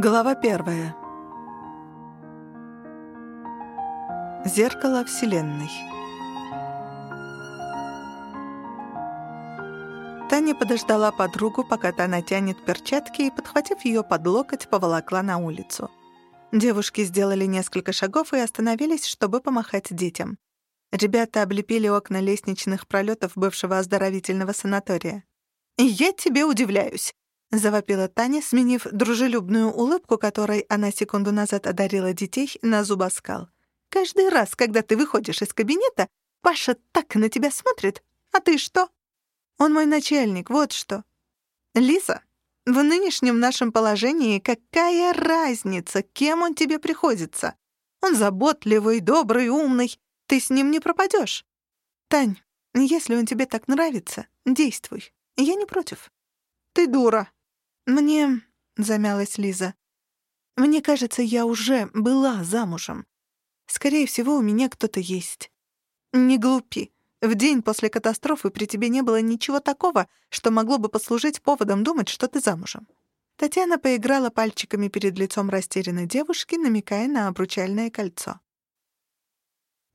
Глава первая. Зеркало Вселенной. Таня подождала подругу, пока та натянет перчатки, и, подхватив ее под локоть, поволокла на улицу. Девушки сделали несколько шагов и остановились, чтобы помахать детям. Ребята облепили окна лестничных пролетов бывшего оздоровительного санатория. «Я тебе удивляюсь!» — завопила Таня, сменив дружелюбную улыбку, которой она секунду назад одарила детей, на зубоскал. «Каждый раз, когда ты выходишь из кабинета, Паша так на тебя смотрит. А ты что?» «Он мой начальник, вот что». «Лиза, в нынешнем нашем положении какая разница, кем он тебе приходится? Он заботливый, добрый, умный. Ты с ним не пропадешь. Тань, если он тебе так нравится, действуй. Я не против». «Ты дура», «Мне...» — замялась Лиза. «Мне кажется, я уже была замужем. Скорее всего, у меня кто-то есть». «Не глупи. В день после катастрофы при тебе не было ничего такого, что могло бы послужить поводом думать, что ты замужем». Татьяна поиграла пальчиками перед лицом растерянной девушки, намекая на обручальное кольцо.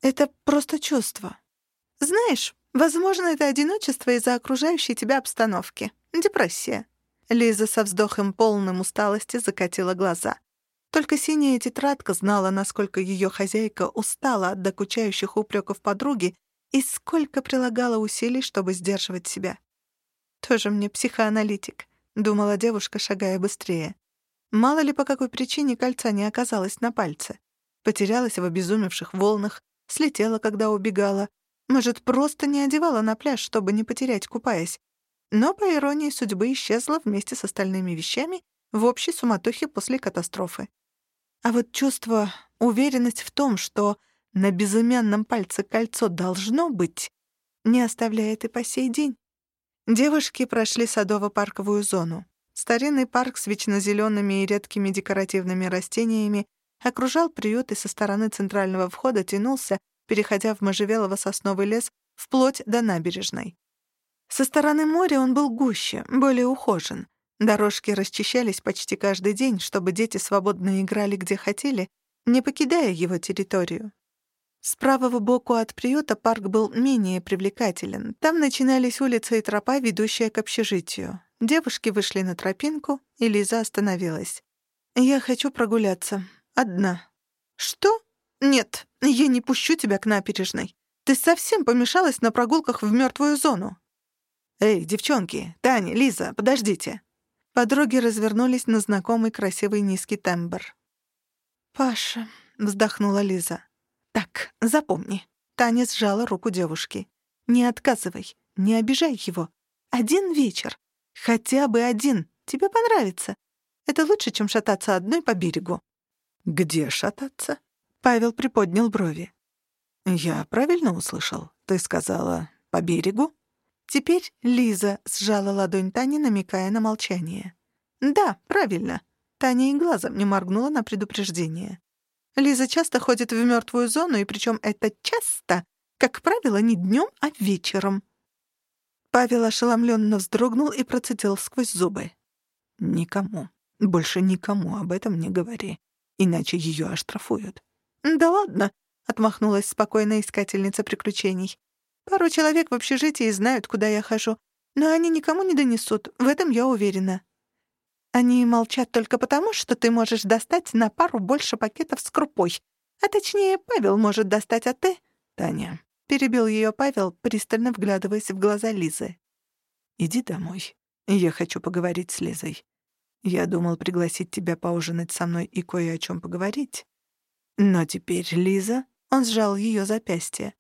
«Это просто чувство. Знаешь, возможно, это одиночество из-за окружающей тебя обстановки. Депрессия. Лиза со вздохом полным усталости закатила глаза. Только синяя тетрадка знала, насколько ее хозяйка устала от докучающих упреков подруги и сколько прилагала усилий, чтобы сдерживать себя. «Тоже мне психоаналитик», — думала девушка, шагая быстрее. Мало ли по какой причине кольца не оказалось на пальце. Потерялась в обезумевших волнах, слетела, когда убегала. Может, просто не одевала на пляж, чтобы не потерять, купаясь, но, по иронии судьбы, исчезла вместе с остальными вещами в общей суматохе после катастрофы. А вот чувство, уверенность в том, что на безымянном пальце кольцо должно быть, не оставляет и по сей день. Девушки прошли садово-парковую зону. Старинный парк с вечно зелеными и редкими декоративными растениями окружал приют и со стороны центрального входа тянулся, переходя в можжевелово-сосновый лес вплоть до набережной. Со стороны моря он был гуще, более ухожен. Дорожки расчищались почти каждый день, чтобы дети свободно играли где хотели, не покидая его территорию. С правого боку от приюта парк был менее привлекателен. Там начинались улицы и тропа, ведущая к общежитию. Девушки вышли на тропинку, и Лиза остановилась. «Я хочу прогуляться. Одна». «Что? Нет, я не пущу тебя к набережной. Ты совсем помешалась на прогулках в мертвую зону». «Эй, девчонки! Таня, Лиза, подождите!» Подруги развернулись на знакомый красивый низкий тембр. «Паша», — вздохнула Лиза. «Так, запомни». Таня сжала руку девушки. «Не отказывай, не обижай его. Один вечер. Хотя бы один. Тебе понравится. Это лучше, чем шататься одной по берегу». «Где шататься?» Павел приподнял брови. «Я правильно услышал? Ты сказала, по берегу?» Теперь Лиза сжала ладонь Тани, намекая на молчание. «Да, правильно». Таня и глазом не моргнула на предупреждение. Лиза часто ходит в мертвую зону, и причем это часто, как правило, не днем, а вечером. Павел ошеломленно вздрогнул и процедил сквозь зубы. «Никому, больше никому об этом не говори, иначе ее оштрафуют». «Да ладно», — отмахнулась спокойная искательница приключений. Пару человек в общежитии знают, куда я хожу, но они никому не донесут, в этом я уверена. Они молчат только потому, что ты можешь достать на пару больше пакетов с крупой. А точнее, Павел может достать, а ты... Таня, перебил ее Павел, пристально вглядываясь в глаза Лизы. Иди домой. Я хочу поговорить с Лизой. Я думал пригласить тебя поужинать со мной и кое о чем поговорить. Но теперь Лиза... Он сжал ее запястье.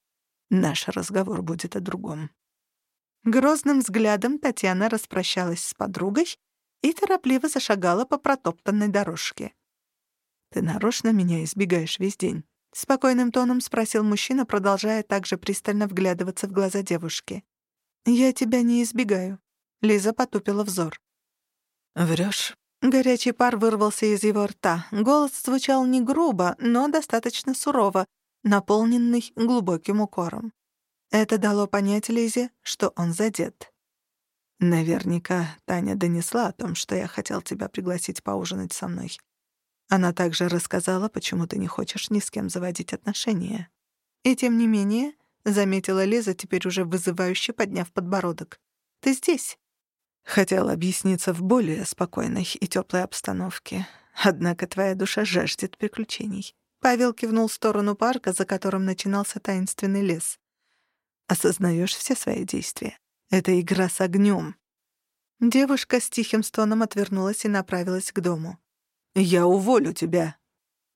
Наш разговор будет о другом». Грозным взглядом Татьяна распрощалась с подругой и торопливо зашагала по протоптанной дорожке. «Ты нарочно меня избегаешь весь день?» — спокойным тоном спросил мужчина, продолжая также пристально вглядываться в глаза девушки. «Я тебя не избегаю», — Лиза потупила взор. «Врёшь?» Горячий пар вырвался из его рта. Голос звучал не грубо, но достаточно сурово, наполненный глубоким укором. Это дало понять Лизе, что он задет. «Наверняка Таня донесла о том, что я хотел тебя пригласить поужинать со мной. Она также рассказала, почему ты не хочешь ни с кем заводить отношения. И тем не менее, — заметила Лиза, теперь уже вызывающе подняв подбородок, — ты здесь. Хотел объясниться в более спокойной и теплой обстановке. Однако твоя душа жаждет приключений. Павел кивнул в сторону парка, за которым начинался таинственный лес. Осознаешь все свои действия. Это игра с огнем. Девушка с тихим стоном отвернулась и направилась к дому. «Я уволю тебя!»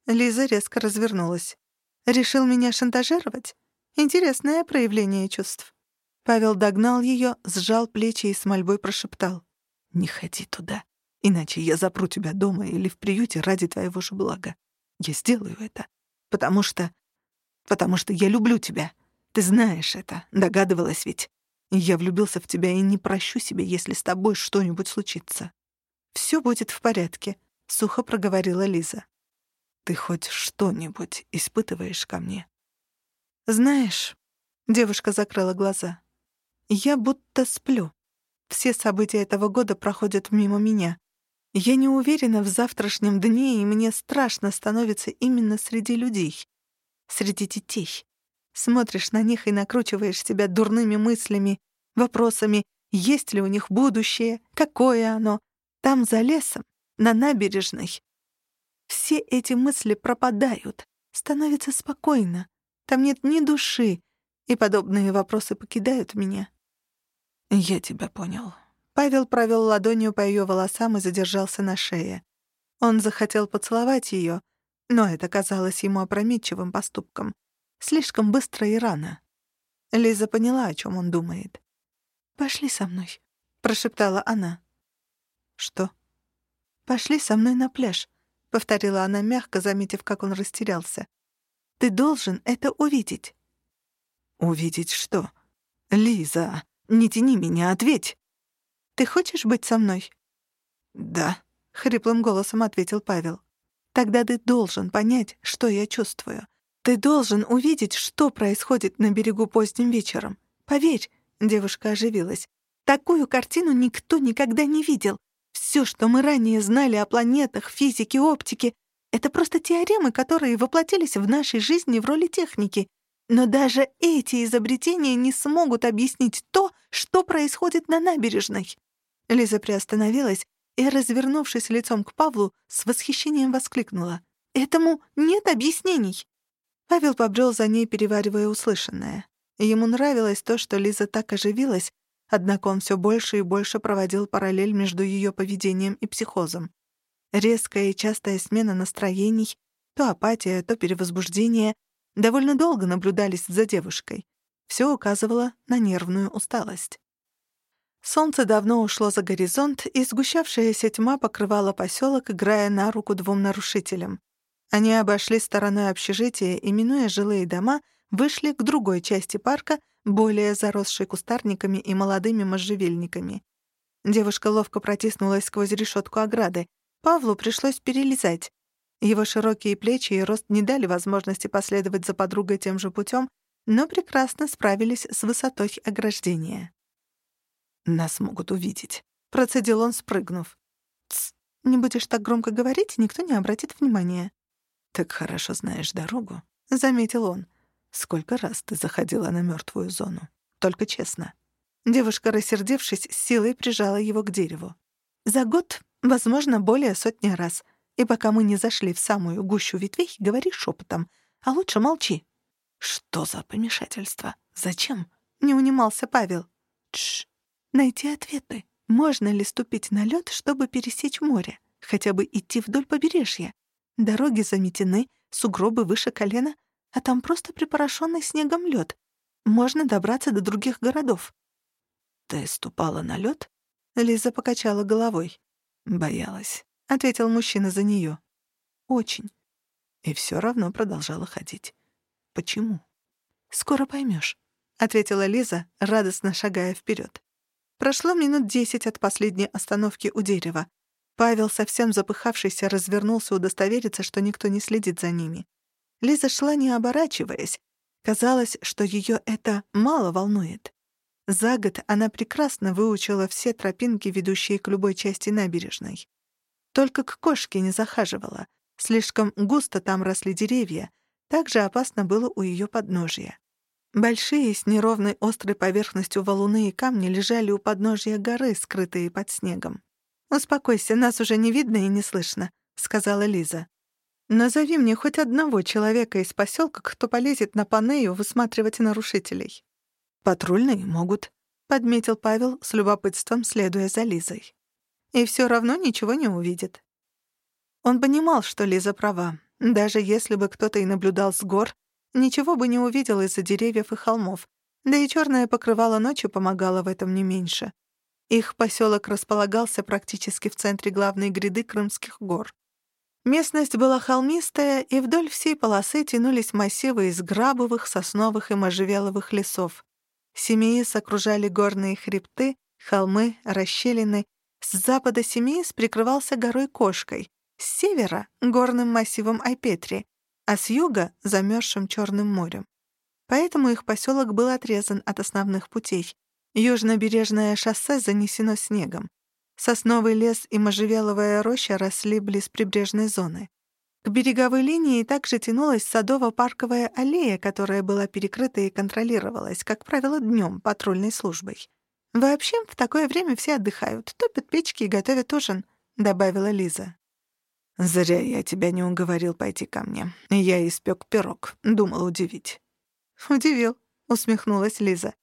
Лиза резко развернулась. «Решил меня шантажировать? Интересное проявление чувств». Павел догнал ее, сжал плечи и с мольбой прошептал. «Не ходи туда, иначе я запру тебя дома или в приюте ради твоего же блага. Я сделаю это, потому что... потому что я люблю тебя. Ты знаешь это, догадывалась ведь. Я влюбился в тебя и не прощу себе, если с тобой что-нибудь случится. Все будет в порядке, сухо проговорила Лиза. Ты хоть что-нибудь испытываешь ко мне? Знаешь, девушка закрыла глаза. Я будто сплю. Все события этого года проходят мимо меня. Я не уверена в завтрашнем дне, и мне страшно становится именно среди людей, среди детей. Смотришь на них и накручиваешь себя дурными мыслями, вопросами, есть ли у них будущее, какое оно, там за лесом, на набережной. Все эти мысли пропадают, становится спокойно, там нет ни души, и подобные вопросы покидают меня. «Я тебя понял». Павел провел ладонью по ее волосам и задержался на шее. Он захотел поцеловать ее, но это казалось ему опрометчивым поступком. Слишком быстро и рано. Лиза поняла, о чем он думает. «Пошли со мной», — прошептала она. «Что?» «Пошли со мной на пляж», — повторила она мягко, заметив, как он растерялся. «Ты должен это увидеть». «Увидеть что? Лиза, не тяни меня, ответь!» «Ты хочешь быть со мной?» «Да», — хриплым голосом ответил Павел. «Тогда ты должен понять, что я чувствую. Ты должен увидеть, что происходит на берегу поздним вечером. Поверь, девушка оживилась. Такую картину никто никогда не видел. Все, что мы ранее знали о планетах, физике, оптике, это просто теоремы, которые воплотились в нашей жизни в роли техники. Но даже эти изобретения не смогут объяснить то, что происходит на набережной. Лиза приостановилась и, развернувшись лицом к Павлу, с восхищением воскликнула. «Этому нет объяснений!» Павел побрел за ней, переваривая услышанное. Ему нравилось то, что Лиза так оживилась, однако он все больше и больше проводил параллель между ее поведением и психозом. Резкая и частая смена настроений, то апатия, то перевозбуждение, довольно долго наблюдались за девушкой. Все указывало на нервную усталость. Солнце давно ушло за горизонт, и сгущавшаяся тьма покрывала поселок, играя на руку двум нарушителям. Они обошли стороной общежития и, минуя жилые дома, вышли к другой части парка, более заросшей кустарниками и молодыми можжевельниками. Девушка ловко протиснулась сквозь решетку ограды. Павлу пришлось перелезать. Его широкие плечи и рост не дали возможности последовать за подругой тем же путем, но прекрасно справились с высотой ограждения. «Нас могут увидеть», — процедил он, спрыгнув. «Тсс, не будешь так громко говорить, никто не обратит внимания». «Так хорошо знаешь дорогу», — заметил он. «Сколько раз ты заходила на мертвую зону? Только честно». Девушка, рассердившись, силой прижала его к дереву. «За год, возможно, более сотни раз. И пока мы не зашли в самую гущу ветвей, говори шепотом, а лучше молчи». «Что за помешательство? Зачем?» — не унимался Павел. «Тш, найти ответы. Можно ли ступить на лед, чтобы пересечь море? Хотя бы идти вдоль побережья? Дороги заметены, сугробы выше колена, а там просто припорошенный снегом лед. Можно добраться до других городов. «Ты ступала на лед? Лиза покачала головой. «Боялась», — ответил мужчина за нее. «Очень». И все равно продолжала ходить. «Почему?» «Скоро поймешь», — ответила Лиза, радостно шагая вперед. Прошло минут десять от последней остановки у дерева. Павел, совсем запыхавшийся, развернулся удостовериться, что никто не следит за ними. Лиза шла, не оборачиваясь. Казалось, что ее это мало волнует. За год она прекрасно выучила все тропинки, ведущие к любой части набережной. Только к кошке не захаживала. Слишком густо там росли деревья, так же опасно было у ее подножия. Большие, с неровной острой поверхностью валуны и камни лежали у подножия горы, скрытые под снегом. «Успокойся, нас уже не видно и не слышно», — сказала Лиза. «Назови мне хоть одного человека из поселка, кто полезет на Панею высматривать нарушителей». «Патрульные могут», — подметил Павел с любопытством, следуя за Лизой. «И все равно ничего не увидит». Он понимал, что Лиза права. Даже если бы кто-то и наблюдал с гор, ничего бы не увидел из-за деревьев и холмов, да и черное покрывало ночи помогало в этом не меньше. Их поселок располагался практически в центре главной гряды Крымских гор. Местность была холмистая, и вдоль всей полосы тянулись массивы из грабовых, сосновых и можжевеловых лесов. Семиис окружали горные хребты, холмы, расщелины. С запада Семиис прикрывался горой Кошкой, с севера — горным массивом Айпетри, а с юга — замерзшим Черным морем. Поэтому их поселок был отрезан от основных путей. Южнобережное шоссе занесено снегом. Сосновый лес и можжевеловая роща росли близ прибрежной зоны. К береговой линии также тянулась садово-парковая аллея, которая была перекрыта и контролировалась, как правило, днем патрульной службой. «Вообще, в такое время все отдыхают, топят печки и готовят ужин», — добавила Лиза. «Зря я тебя не уговорил пойти ко мне. Я испек пирог, думал удивить». «Удивил», — усмехнулась Лиза.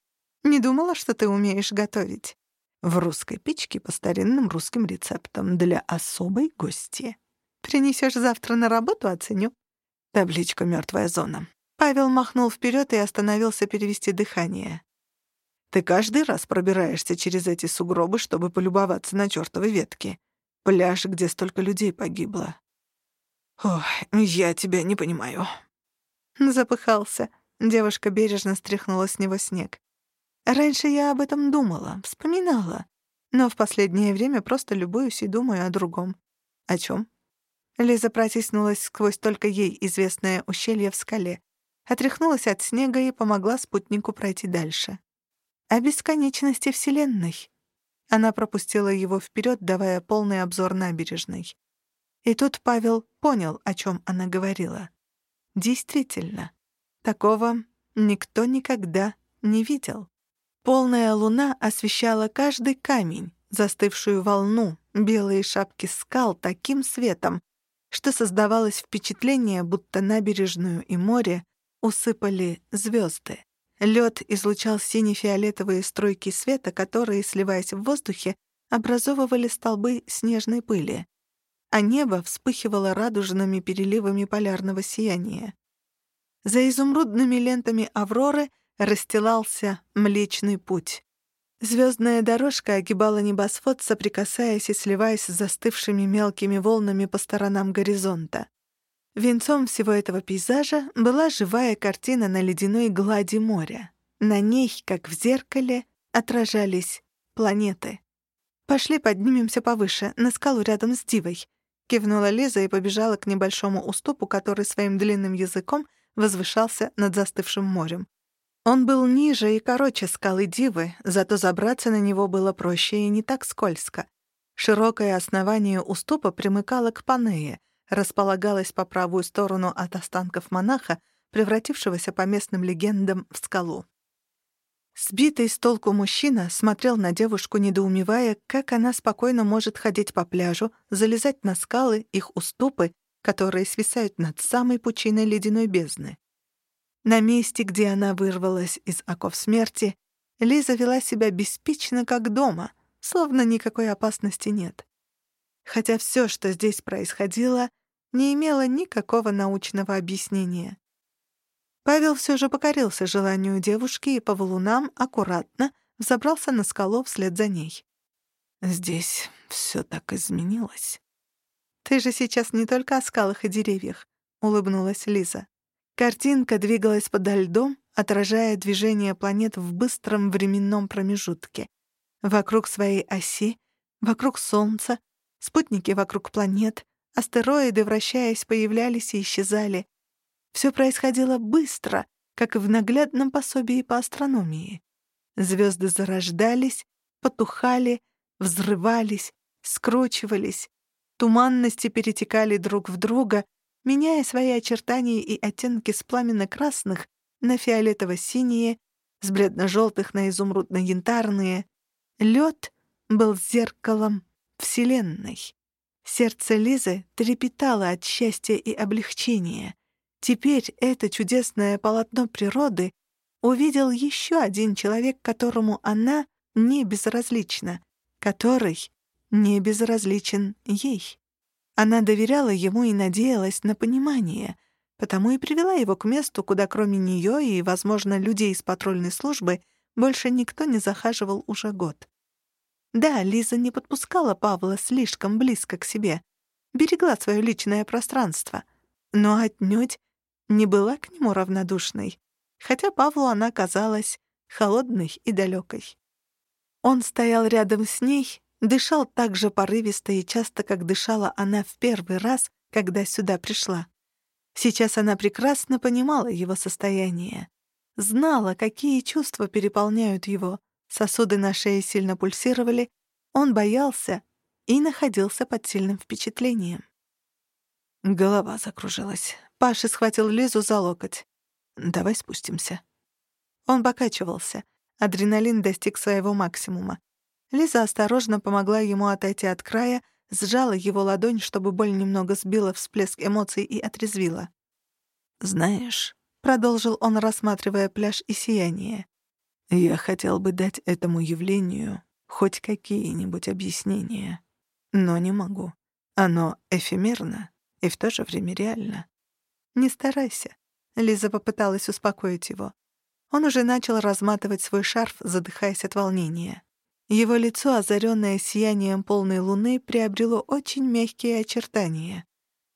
«Не думала, что ты умеешь готовить» в русской печке по старинным русским рецептам для особой гости. Принесешь завтра на работу, оценю. Табличка «Мёртвая зона». Павел махнул вперед и остановился перевести дыхание. Ты каждый раз пробираешься через эти сугробы, чтобы полюбоваться на чёртовой ветке. Пляж, где столько людей погибло. Ой, я тебя не понимаю. Запыхался. Девушка бережно стряхнула с него снег. Раньше я об этом думала, вспоминала, но в последнее время просто любуюсь и думаю о другом. О чем? Лиза протиснулась сквозь только ей известное ущелье в скале, отряхнулась от снега и помогла спутнику пройти дальше. О бесконечности Вселенной. Она пропустила его вперед, давая полный обзор набережной. И тут Павел понял, о чем она говорила. Действительно, такого никто никогда не видел. Полная луна освещала каждый камень, застывшую волну, белые шапки скал таким светом, что создавалось впечатление, будто набережную и море усыпали звезды. Лед излучал сине-фиолетовые струйки света, которые, сливаясь в воздухе, образовывали столбы снежной пыли, а небо вспыхивало радужными переливами полярного сияния. За изумрудными лентами авроры — расстилался Млечный Путь. Звездная дорожка огибала небосвод, соприкасаясь и сливаясь с застывшими мелкими волнами по сторонам горизонта. Венцом всего этого пейзажа была живая картина на ледяной глади моря. На ней, как в зеркале, отражались планеты. «Пошли поднимемся повыше, на скалу рядом с Дивой», — кивнула Лиза и побежала к небольшому уступу, который своим длинным языком возвышался над застывшим морем. Он был ниже и короче скалы Дивы, зато забраться на него было проще и не так скользко. Широкое основание уступа примыкало к Панее, располагалось по правую сторону от останков монаха, превратившегося по местным легендам в скалу. Сбитый с толку мужчина смотрел на девушку, недоумевая, как она спокойно может ходить по пляжу, залезать на скалы, их уступы, которые свисают над самой пучиной ледяной бездны. На месте, где она вырвалась из оков смерти, Лиза вела себя беспечно, как дома, словно никакой опасности нет. Хотя все, что здесь происходило, не имело никакого научного объяснения. Павел все же покорился желанию девушки и по валунам аккуратно взобрался на скалу вслед за ней. «Здесь все так изменилось». «Ты же сейчас не только о скалах и деревьях», — улыбнулась Лиза. Картинка двигалась подо льдом, отражая движение планет в быстром временном промежутке. Вокруг своей оси, вокруг Солнца, спутники вокруг планет, астероиды, вращаясь, появлялись и исчезали. Все происходило быстро, как в наглядном пособии по астрономии. Звезды зарождались, потухали, взрывались, скручивались. Туманности перетекали друг в друга, меняя свои очертания и оттенки с пламенно-красных на фиолетово-синие, с бледно-желтых на изумрудно-янтарные. Лед был зеркалом Вселенной. Сердце Лизы трепетало от счастья и облегчения. Теперь это чудесное полотно природы увидел еще один человек, которому она не безразлична, который не безразличен ей. Она доверяла ему и надеялась на понимание, потому и привела его к месту, куда кроме нее и, возможно, людей из патрульной службы больше никто не захаживал уже год. Да, Лиза не подпускала Павла слишком близко к себе, берегла свое личное пространство, но отнюдь не была к нему равнодушной, хотя Павлу она казалась холодной и далекой. Он стоял рядом с ней, дышал так же порывисто и часто, как дышала она в первый раз, когда сюда пришла. Сейчас она прекрасно понимала его состояние. Знала, какие чувства переполняют его. Сосуды на шее сильно пульсировали, он боялся и находился под сильным впечатлением. Голова закружилась. Паша схватил Лизу за локоть. «Давай спустимся». Он покачивался. Адреналин достиг своего максимума. Лиза осторожно помогла ему отойти от края, сжала его ладонь, чтобы боль немного сбила всплеск эмоций и отрезвила. «Знаешь», — продолжил он, рассматривая пляж и сияние, «я хотел бы дать этому явлению хоть какие-нибудь объяснения, но не могу. Оно эфемерно и в то же время реально. Не старайся», — Лиза попыталась успокоить его. Он уже начал разматывать свой шарф, задыхаясь от волнения. Его лицо, озаренное сиянием полной луны, приобрело очень мягкие очертания.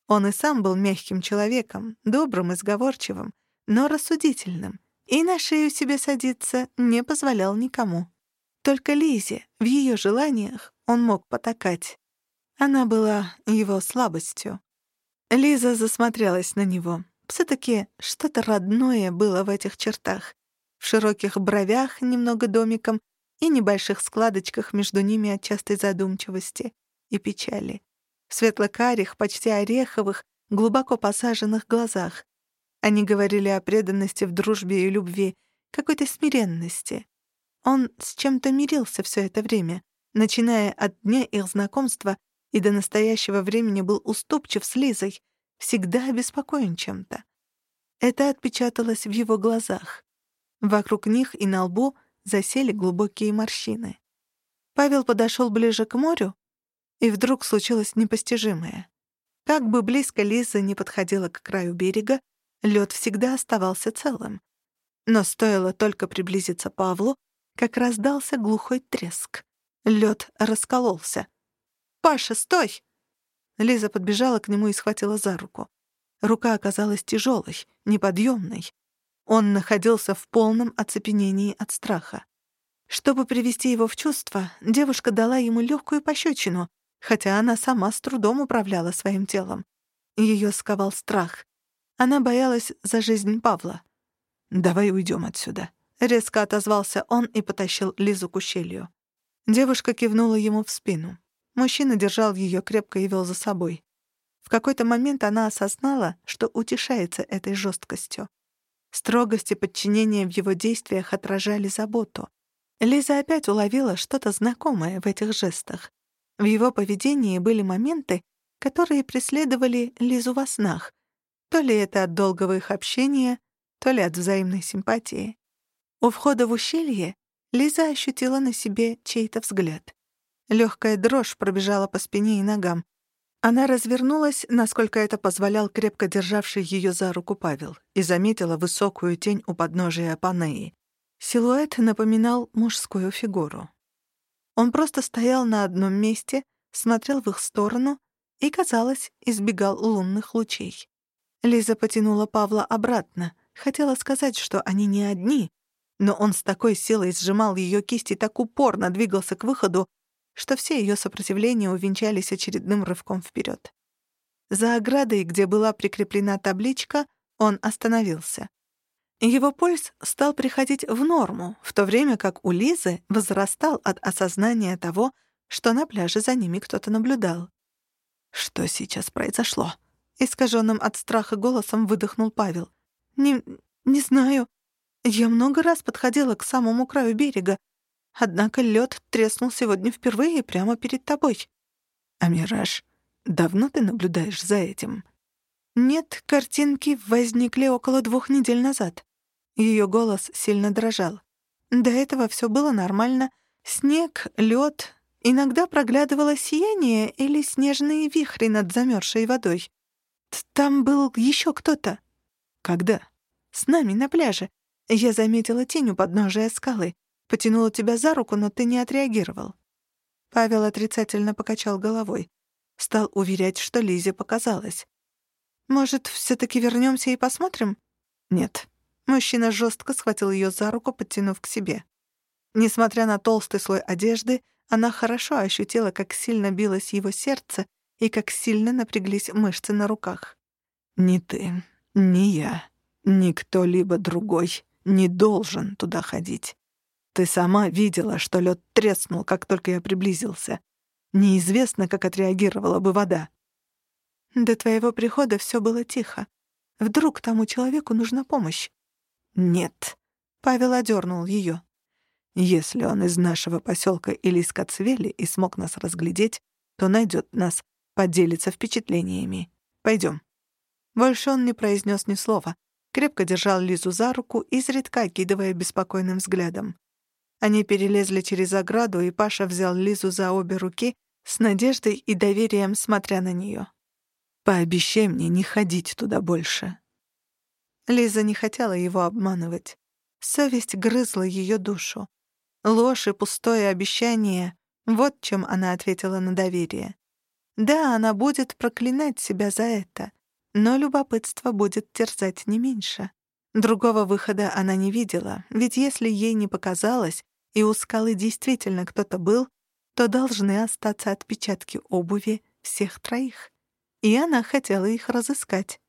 Он и сам был мягким человеком, добрым и сговорчивым, но рассудительным, и на шею себе садиться не позволял никому. Только Лизе, в ее желаниях, он мог потакать. Она была его слабостью. Лиза засмотрелась на него. Все-таки что-то родное было в этих чертах. В широких бровях, немного домиком, и небольших складочках между ними от частой задумчивости и печали. В светло-карих, почти ореховых, глубоко посаженных глазах. Они говорили о преданности в дружбе и любви, какой-то смиренности. Он с чем-то мирился все это время, начиная от дня их знакомства и до настоящего времени был уступчив с Лизой, всегда обеспокоен чем-то. Это отпечаталось в его глазах. Вокруг них и на лбу — засели глубокие морщины. Павел подошел ближе к морю, и вдруг случилось непостижимое. Как бы близко Лиза не подходила к краю берега, лед всегда оставался целым. Но стоило только приблизиться Павлу, как раздался глухой треск. Лед раскололся. «Паша, стой!» Лиза подбежала к нему и схватила за руку. Рука оказалась тяжелой, неподъемной. Он находился в полном оцепенении от страха. Чтобы привести его в чувство, девушка дала ему легкую пощечину, хотя она сама с трудом управляла своим телом. Ее сковал страх. Она боялась за жизнь Павла. «Давай уйдем отсюда», — резко отозвался он и потащил Лизу к ущелью. Девушка кивнула ему в спину. Мужчина держал ее крепко и вел за собой. В какой-то момент она осознала, что утешается этой жесткостью. Строгость и подчинение в его действиях отражали заботу. Лиза опять уловила что-то знакомое в этих жестах. В его поведении были моменты, которые преследовали Лизу во снах. То ли это от долгого их общения, то ли от взаимной симпатии. У входа в ущелье Лиза ощутила на себе чей-то взгляд. Легкая дрожь пробежала по спине и ногам. Она развернулась, насколько это позволял крепко державший ее за руку Павел, и заметила высокую тень у подножия Панеи. Силуэт напоминал мужскую фигуру. Он просто стоял на одном месте, смотрел в их сторону и, казалось, избегал лунных лучей. Лиза потянула Павла обратно, хотела сказать, что они не одни, но он с такой силой сжимал ее кисти, так упорно двигался к выходу, что все ее сопротивления увенчались очередным рывком вперед. За оградой, где была прикреплена табличка, он остановился. Его пульс стал приходить в норму, в то время как у Лизы возрастал от осознания того, что на пляже за ними кто-то наблюдал. «Что сейчас произошло?» Искаженным от страха голосом выдохнул Павел. «Не... не знаю. Я много раз подходила к самому краю берега. Однако лед треснул сегодня впервые прямо перед тобой». «А Мираж, давно ты наблюдаешь за этим?» «Нет, картинки возникли около двух недель назад». Ее голос сильно дрожал. До этого все было нормально. Снег, лед, иногда проглядывало сияние или снежные вихри над замерзшей водой. Там был еще кто-то. Когда? С нами на пляже. Я заметила тень у подножия скалы. Потянула тебя за руку, но ты не отреагировал. Павел отрицательно покачал головой. Стал уверять, что Лизе показалось. «Может, все таки вернемся и посмотрим?» «Нет». Мужчина жестко схватил ее за руку, подтянув к себе. Несмотря на толстый слой одежды, она хорошо ощутила, как сильно билось его сердце и как сильно напряглись мышцы на руках. «Ни ты, ни я, ни кто-либо другой не должен туда ходить. Ты сама видела, что лед треснул, как только я приблизился. Неизвестно, как отреагировала бы вода». «До твоего прихода все было тихо. Вдруг тому человеку нужна помощь?» «Нет», — Павел одернул ее. «Если он из нашего поселка или из Кацвели и смог нас разглядеть, то найдет нас, поделится впечатлениями. Пойдем. Больше он не произнес ни слова, крепко держал Лизу за руку, изредка окидывая беспокойным взглядом. Они перелезли через ограду, и Паша взял Лизу за обе руки с надеждой и доверием, смотря на нее. «Пообещай мне не ходить туда больше». Лиза не хотела его обманывать. Совесть грызла ее душу. Ложь и пустое обещание — вот чем она ответила на доверие. Да, она будет проклинать себя за это, но любопытство будет терзать не меньше. Другого выхода она не видела, ведь если ей не показалось, и у скалы действительно кто-то был, то должны остаться отпечатки обуви всех троих. И она хотела их разыскать.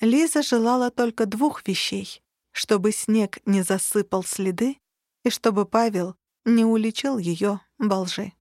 Лиза желала только двух вещей — чтобы снег не засыпал следы и чтобы Павел не уличил ее во лжи.